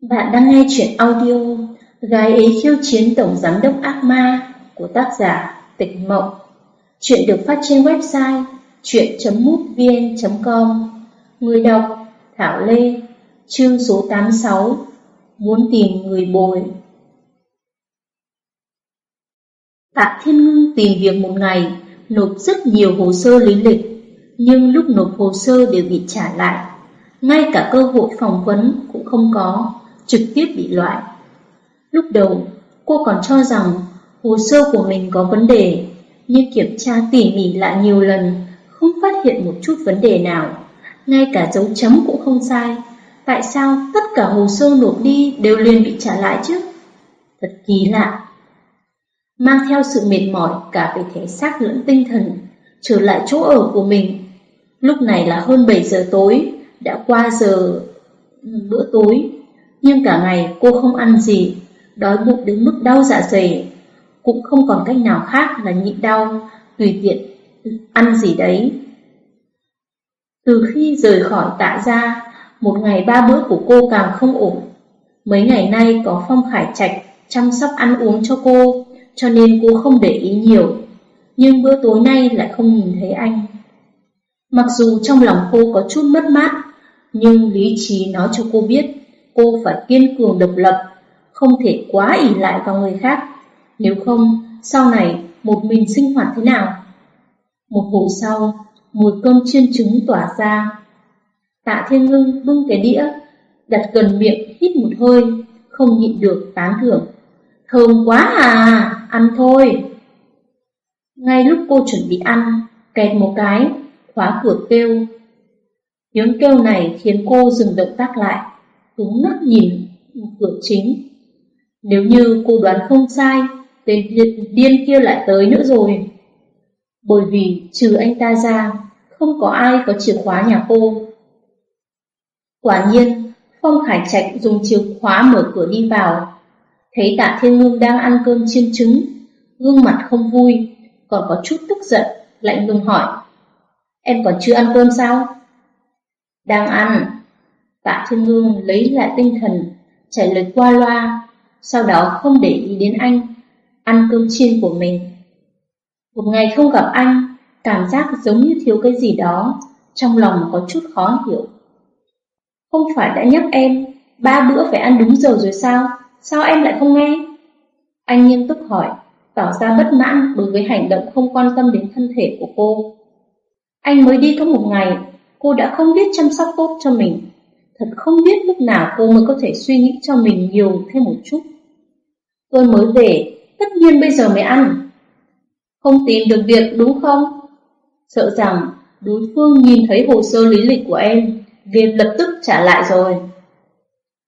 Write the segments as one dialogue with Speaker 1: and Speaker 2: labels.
Speaker 1: Bạn đang nghe chuyện audio Gái ấy khiêu chiến tổng giám đốc ác ma của tác giả Tịch Mộng. Chuyện được phát trên website chuyện.mútvn.com Người đọc Thảo Lê, Chương số 86 Muốn tìm người bồi. Tạ Thiên Ngưng tìm việc một ngày, Nộp rất nhiều hồ sơ lý lịch, Nhưng lúc nộp hồ sơ đều bị trả lại. Ngay cả cơ hội phỏng vấn cũng không có trực tiếp bị loại. Lúc đầu, cô còn cho rằng hồ sơ của mình có vấn đề, nhưng kiểm tra tỉ mỉ lại nhiều lần, không phát hiện một chút vấn đề nào. Ngay cả dấu chấm cũng không sai. Tại sao tất cả hồ sơ nộp đi đều liền bị trả lại chứ? Thật kỳ lạ. Mang theo sự mệt mỏi cả về thể xác lẫn tinh thần, trở lại chỗ ở của mình. Lúc này là hơn 7 giờ tối, đã qua giờ ừ, bữa tối, nhưng cả ngày cô không ăn gì, đói bụng đến mức đau dạ dày, cũng không còn cách nào khác là nhịn đau, tùy tiện ăn gì đấy. Từ khi rời khỏi tạ gia, một ngày ba bữa của cô càng không ổn. Mấy ngày nay có Phong Khải Trạch chăm sóc ăn uống cho cô, cho nên cô không để ý nhiều. Nhưng bữa tối nay lại không nhìn thấy anh. Mặc dù trong lòng cô có chút mất mát, nhưng lý trí nói cho cô biết cô phải kiên cường độc lập, không thể quá ỷ lại vào người khác. Nếu không, sau này một mình sinh hoạt thế nào? Một hồi sau, mùi cơm chiên trứng tỏa ra. Tạ Thiên Ngưng bưng cái đĩa, đặt gần miệng hít một hơi, không nhịn được tán thưởng. Thơm quá à, ăn thôi. Ngay lúc cô chuẩn bị ăn, kẹt một cái, khóa cửa kêu. Tiếng kêu này khiến cô dừng động tác lại hướng mắt nhìn cửa chính. Nếu như cô đoán không sai, tên điên kia lại tới nữa rồi. Bởi vì trừ anh ta ra, không có ai có chìa khóa nhà cô. Quả nhiên, Phong Khải Trạch dùng chìa khóa mở cửa đi vào. Thấy tạ thiên ngưng đang ăn cơm chiên trứng, gương mặt không vui, còn có chút tức giận, lạnh lùng hỏi. Em còn chưa ăn cơm sao? Đang ăn, Tạ Thiên Ngương lấy lại tinh thần, trả lời qua loa, sau đó không để ý đến anh, ăn cơm chiên của mình. Một ngày không gặp anh, cảm giác giống như thiếu cái gì đó, trong lòng có chút khó hiểu. Không phải đã nhắc em, ba bữa phải ăn đúng giờ rồi sao? Sao em lại không nghe? Anh nghiêm túc hỏi, tỏ ra bất mãn đối với hành động không quan tâm đến thân thể của cô. Anh mới đi có một ngày, cô đã không biết chăm sóc tốt cho mình. Thật không biết lúc nào cô mới có thể suy nghĩ cho mình nhiều thêm một chút. Tôi mới về, tất nhiên bây giờ mới ăn. Không tìm được việc đúng không? Sợ rằng đối phương nhìn thấy hồ sơ lý lịch của em, liền lập tức trả lại rồi.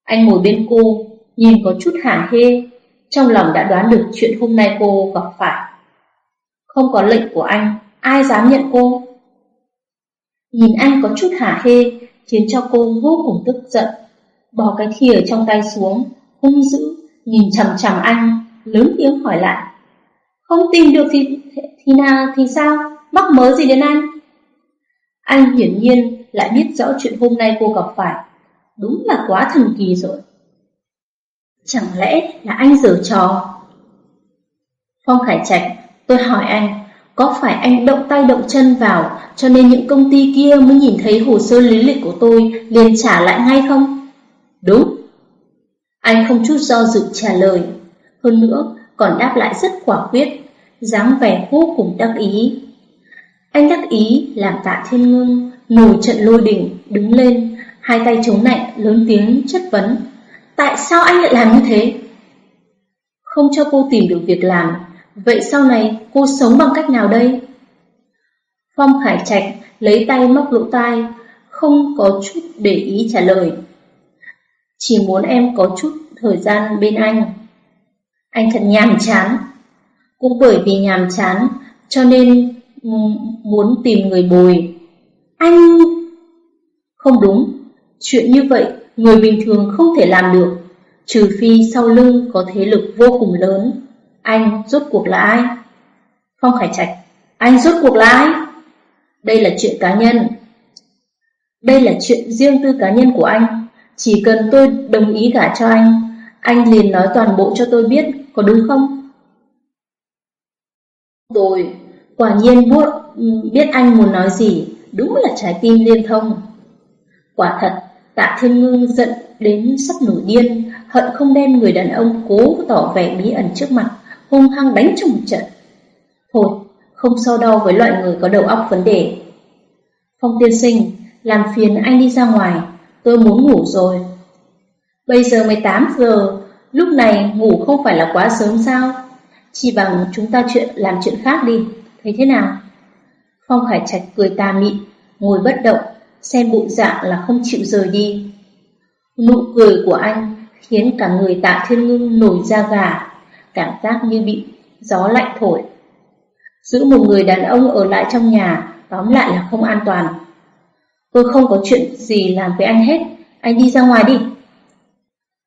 Speaker 1: Anh ngồi bên cô, nhìn có chút hả hê, trong lòng đã đoán được chuyện hôm nay cô gặp phải. Không có lệnh của anh, ai dám nhận cô? Nhìn anh có chút hả hê, khiến cho cô vô cùng tức giận. Bỏ cái thìa trong tay xuống, hung dữ, nhìn chằm chằm anh, lớn tiếng hỏi lại. Không tìm được thì, thì nào thì sao, mắc mớ gì đến anh? Anh hiển nhiên lại biết rõ chuyện hôm nay cô gặp phải. Đúng là quá thần kỳ rồi. Chẳng lẽ là anh giở trò? Phong Khải Trạch, tôi hỏi anh, có phải anh động tay động chân vào cho nên những công ty kia mới nhìn thấy hồ sơ lý lịch của tôi liền trả lại ngay không? Đúng. Anh không chút do dự trả lời. Hơn nữa còn đáp lại rất quả quyết, dáng vẻ vô cùng đắc ý. Anh đắc ý làm tạ thiên ngưng, nổi trận lôi đỉnh, đứng lên, hai tay chống nạnh, lớn tiếng chất vấn. Tại sao anh lại làm như thế? Không cho cô tìm được việc làm, Vậy sau này cô sống bằng cách nào đây? Phong Khải Trạch lấy tay móc lỗ tai, không có chút để ý trả lời. Chỉ muốn em có chút thời gian bên anh. Anh thật nhàm chán. Cũng bởi vì nhàm chán, cho nên muốn tìm người bồi. Anh... Không đúng, chuyện như vậy người bình thường không thể làm được, trừ phi sau lưng có thế lực vô cùng lớn. Anh rốt cuộc là ai? Phong Khải Trạch, anh rốt cuộc là ai? Đây là chuyện cá nhân. Đây là chuyện riêng tư cá nhân của anh. chỉ cần tôi đồng ý gả cho anh, anh liền nói toàn bộ cho tôi biết, có đúng không? Tôi quả nhiên biết anh muốn nói gì, đúng là trái tim liên thông. Quả thật, tạ thiên ngưng giận đến sắp nổi điên, hận không đem người đàn ông cố tỏ vẻ bí ẩn trước mặt, hung hăng đánh cho một trận. Thôi, không so đo với loại người có đầu óc vấn đề. Phong tiên sinh, làm phiền anh đi ra ngoài, tôi muốn ngủ rồi. Bây giờ 18 giờ, lúc này ngủ không phải là quá sớm sao? Chỉ bằng chúng ta chuyện làm chuyện khác đi, thấy thế nào? Phong Khải Trạch cười tà mị, ngồi bất động, xem bộ dạng là không chịu rời đi. Nụ cười của anh khiến cả người tạ thiên ngưng nổi da gà, cảm giác như bị gió lạnh thổi. Giữ một người đàn ông ở lại trong nhà, tóm lại là không an toàn. Tôi không có chuyện gì làm với anh hết, anh đi ra ngoài đi.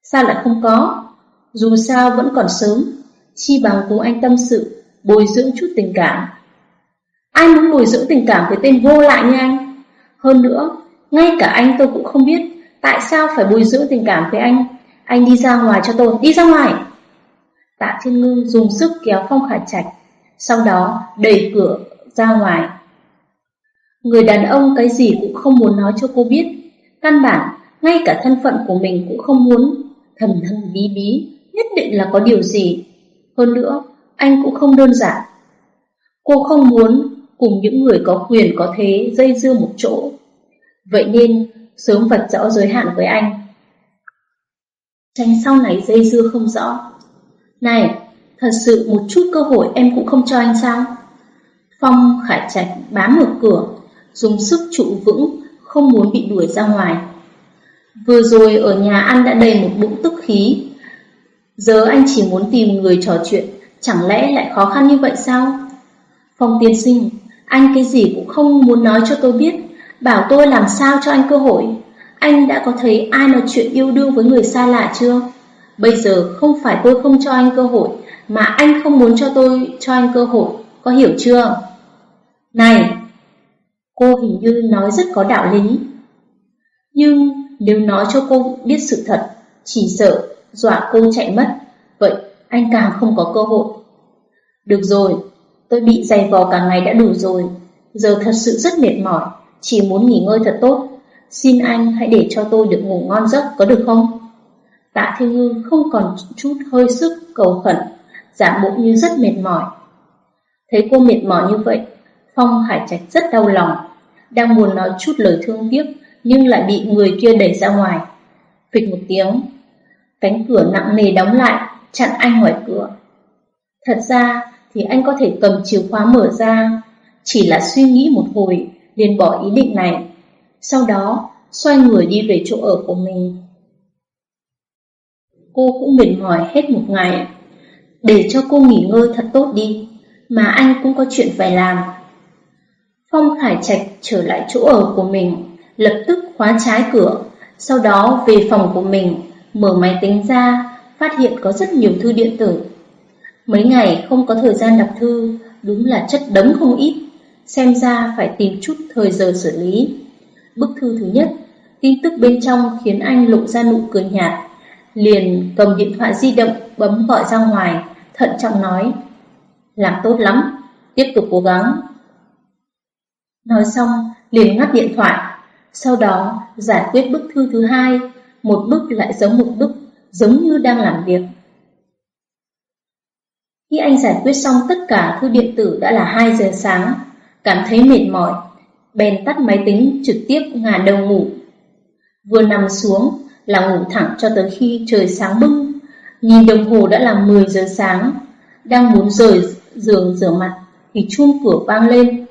Speaker 1: Sao lại không có? Dù sao vẫn còn sớm, chi bằng cùng anh tâm sự, bồi dưỡng chút tình cảm. Ai muốn bồi dưỡng tình cảm với tên vô lại như anh? Hơn nữa, ngay cả anh tôi cũng không biết tại sao phải bồi dưỡng tình cảm với anh. Anh đi ra ngoài cho tôi, đi ra ngoài. Tạ Thiên Ngư dùng sức kéo Phong Khải Trạch, sau đó đẩy cửa ra ngoài. Người đàn ông cái gì cũng không muốn nói cho cô biết, căn bản ngay cả thân phận của mình cũng không muốn, thần thần bí bí, nhất định là có điều gì. Hơn nữa, anh cũng không đơn giản. Cô không muốn cùng những người có quyền có thế dây dưa một chỗ. Vậy nên, sớm vạch rõ giới hạn với anh. Tránh sau này dây dưa không rõ. Này, thật sự một chút cơ hội em cũng không cho anh sao? Phong Khải Trạch bám mở cửa, dùng sức trụ vững, không muốn bị đuổi ra ngoài. Vừa rồi ở nhà ăn đã đầy một bụng tức khí, giờ anh chỉ muốn tìm người trò chuyện, chẳng lẽ lại khó khăn như vậy sao? Phong tiên sinh, anh cái gì cũng không muốn nói cho tôi biết, bảo tôi làm sao cho anh cơ hội. Anh đã có thấy ai nói chuyện yêu đương với người xa lạ chưa? Bây giờ không phải tôi không cho anh cơ hội, mà anh không muốn cho tôi cho anh cơ hội, có hiểu chưa? Này, cô hình như nói rất có đạo lý. Nhưng nếu nói cho cô biết sự thật, chỉ sợ dọa cô chạy mất, vậy anh càng không có cơ hội. Được rồi, tôi bị dày vò cả ngày đã đủ rồi, giờ thật sự rất mệt mỏi, chỉ muốn nghỉ ngơi thật tốt. Xin anh hãy để cho tôi được ngủ ngon giấc có được không? Tạ Thiên Ngư không còn chút hơi sức cầu khẩn, giả bộ như rất mệt mỏi. Thấy cô mệt mỏi như vậy, Phong Hải Trạch rất đau lòng, đang muốn nói chút lời thương tiếc nhưng lại bị người kia đẩy ra ngoài. Phịch một tiếng, cánh cửa nặng nề đóng lại, chặn anh ngoài cửa. Thật ra thì anh có thể cầm chìa khóa mở ra, chỉ là suy nghĩ một hồi liền bỏ ý định này. Sau đó, xoay người đi về chỗ ở của mình. Cô cũng mệt mỏi hết một ngày. Để cho cô nghỉ ngơi thật tốt đi, mà anh cũng có chuyện phải làm. Phong Khải Trạch trở lại chỗ ở của mình, lập tức khóa trái cửa, sau đó về phòng của mình, mở máy tính ra, phát hiện có rất nhiều thư điện tử. Mấy ngày không có thời gian đọc thư, đúng là chất đống không ít, xem ra phải tìm chút thời giờ xử lý. Bức thư thứ nhất, tin tức bên trong khiến anh lộ ra nụ cười nhạt, liền cầm điện thoại di động bấm gọi ra ngoài, thận trọng nói, làm tốt lắm, tiếp tục cố gắng. Nói xong, liền ngắt điện thoại, sau đó giải quyết bức thư thứ hai, một bức lại giống một bức, giống như đang làm việc. Khi anh giải quyết xong tất cả thư điện tử đã là 2 giờ sáng, cảm thấy mệt mỏi, bèn tắt máy tính trực tiếp ngả đầu ngủ. Vừa nằm xuống là ngủ thẳng cho tới khi trời sáng bưng, nhìn đồng hồ đã là 10 giờ sáng, đang muốn rời giường rửa mặt thì chuông cửa vang lên.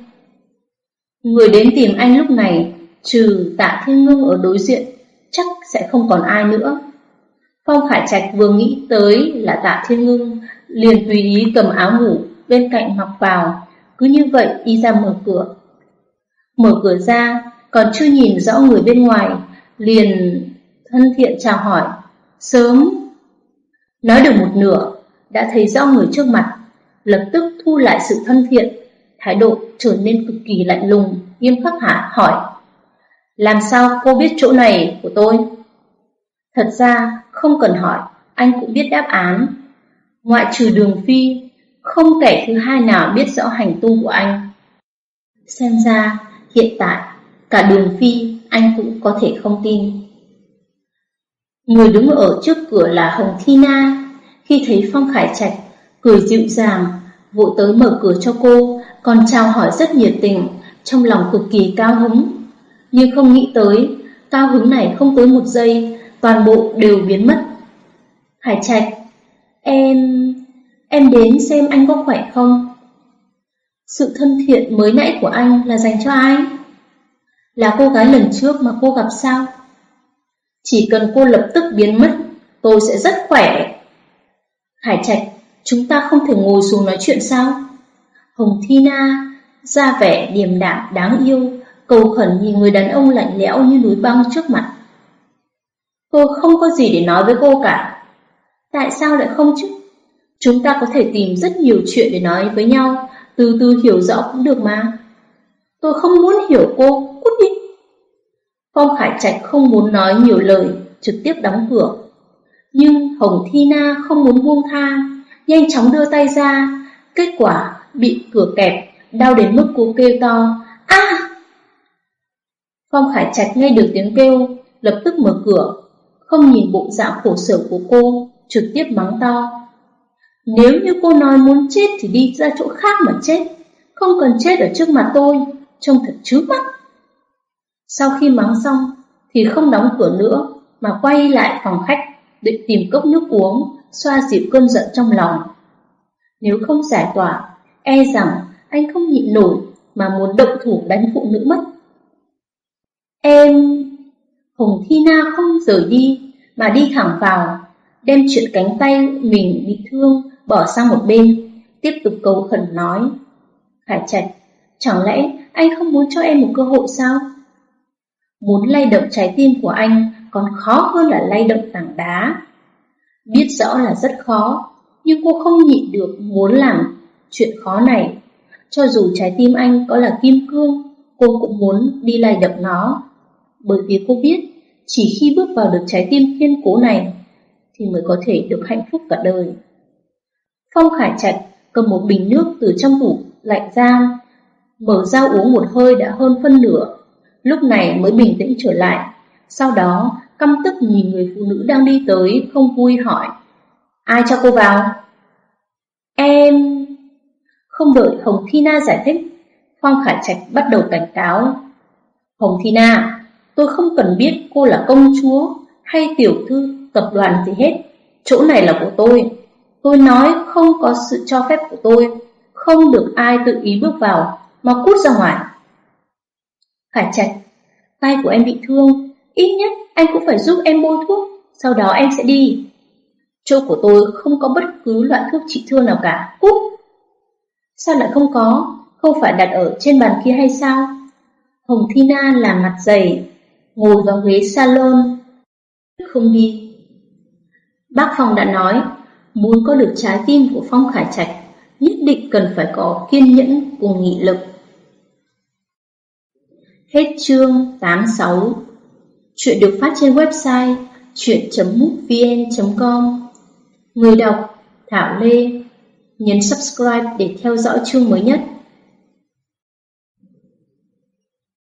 Speaker 1: Người đến tìm anh lúc này trừ tạ thiên ngưng ở đối diện, chắc sẽ không còn ai nữa. Phong Khải Trạch vừa nghĩ tới là tạ thiên ngưng, liền tùy ý cầm áo ngủ bên cạnh mặc vào, cứ như vậy đi ra mở cửa. Mở cửa ra, còn chưa nhìn rõ người bên ngoài, liền thân thiện chào hỏi, sớm. Nói được một nửa, đã thấy rõ người trước mặt, lập tức thu lại sự thân thiện, thái độ trở nên cực kỳ lạnh lùng, nghiêm khắc hạ hỏi. Làm sao cô biết chỗ này của tôi? Thật ra, không cần hỏi, anh cũng biết đáp án. Ngoại trừ đường phi, không kẻ thứ hai nào biết rõ hành tung của anh. Xem ra, hiện tại, cả đường phi anh cũng có thể không tin. Người đứng ở trước cửa là Hồng Thi Na. Khi thấy Phong Khải Trạch, cười dịu dàng, vội tới mở cửa cho cô, còn chào hỏi rất nhiệt tình, trong lòng cực kỳ cao hứng. Nhưng không nghĩ tới, cao hứng này không tới một giây, toàn bộ đều biến mất. khải Trạch, em... em đến xem anh có khỏe không? Sự thân thiện mới nãy của anh là dành cho ai? Là cô gái lần trước mà cô gặp sao? Chỉ cần cô lập tức biến mất, tôi sẽ rất khỏe. Hải Trạch, chúng ta không thể ngồi xuống nói chuyện sao? Hồng Thi Na ra vẻ điềm đạm đáng yêu, cầu khẩn nhìn người đàn ông lạnh lẽo như núi băng trước mặt. Tôi không có gì để nói với cô cả. Tại sao lại không chứ? Chúng ta có thể tìm rất nhiều chuyện để nói với nhau, từ từ hiểu rõ cũng được mà. Tôi không muốn hiểu cô, cút đi. Phong Khải Trạch không muốn nói nhiều lời, trực tiếp đóng cửa. Nhưng Hồng Thi Na không muốn buông tha, nhanh chóng đưa tay ra, kết quả bị cửa kẹp, đau đến mức cô kêu to, a Phong Khải Trạch nghe được tiếng kêu, lập tức mở cửa, không nhìn bộ dạng khổ sở của cô, trực tiếp mắng to. Nếu như cô nói muốn chết thì đi ra chỗ khác mà chết, không cần chết ở trước mặt tôi, trông thật chứ mắt. Sau khi mắng xong thì không đóng cửa nữa mà quay lại phòng khách định tìm cốc nước uống, xoa dịu cơn giận trong lòng. Nếu không giải tỏa, e rằng anh không nhịn nổi mà muốn động thủ đánh phụ nữ mất. Em... Hồng Thi Na không rời đi mà đi thẳng vào, đem chuyện cánh tay mình bị thương bỏ sang một bên, tiếp tục cầu khẩn nói. Khải Trạch, chẳng lẽ anh không muốn cho em một cơ hội sao? Muốn lay động trái tim của anh còn khó hơn là lay động tảng đá. Biết rõ là rất khó, nhưng cô không nhịn được muốn làm chuyện khó này. Cho dù trái tim anh có là kim cương, cô cũng muốn đi lay động nó. Bởi vì cô biết, chỉ khi bước vào được trái tim kiên cố này, thì mới có thể được hạnh phúc cả đời. Phong Khải Trạch cầm một bình nước từ trong tủ lạnh ra, mở ra uống một hơi đã hơn phân nửa, lúc này mới bình tĩnh trở lại. Sau đó, căm tức nhìn người phụ nữ đang đi tới, không vui hỏi. Ai cho cô vào? Em... Không đợi Hồng Thi Na giải thích, Phong Khải Trạch bắt đầu cảnh cáo. Hồng Thi Na, tôi không cần biết cô là công chúa hay tiểu thư tập đoàn gì hết. Chỗ này là của tôi. Tôi nói không có sự cho phép của tôi, không được ai tự ý bước vào, mà cút ra ngoài. Khải Trạch, tay của em bị thương, ít nhất anh cũng phải giúp em bôi thuốc, sau đó em sẽ đi. Chỗ của tôi không có bất cứ loại thuốc trị thương nào cả, cút. Sao lại không có, không phải đặt ở trên bàn kia hay sao? Hồng Thi Na làm mặt dày, ngồi vào ghế salon. Không đi. Bác Phong đã nói, muốn có được trái tim của Phong Khải Trạch, nhất định cần phải có kiên nhẫn cùng nghị lực. Hết chương 86 Chuyện được phát trên website chuyện.mútvn.com Người đọc Thảo Lê, Nhấn subscribe để theo dõi chương mới nhất.